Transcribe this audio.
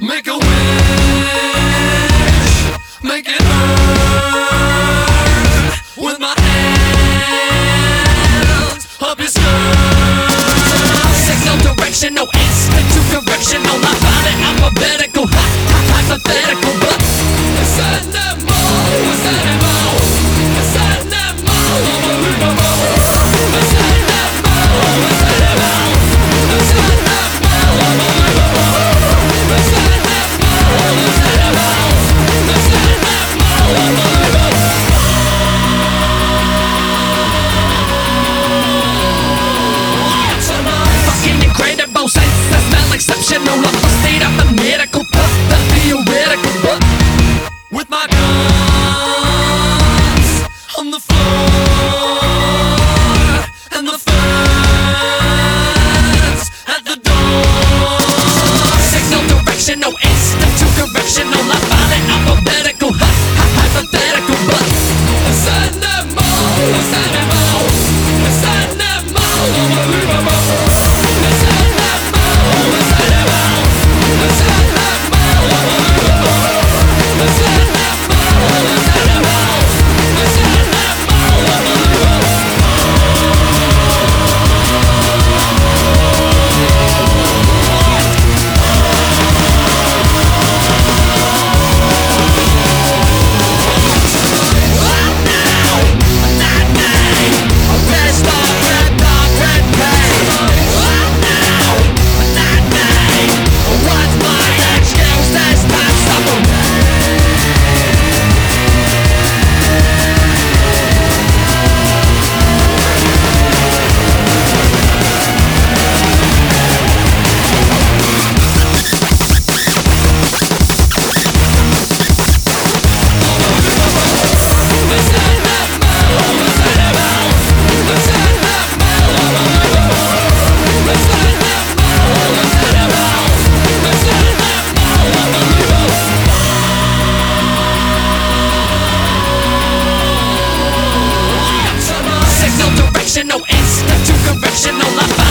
Make a wish, make it hurt with my hands up your skirt. no direction, no answer. no instant. directional, it's left to correctional.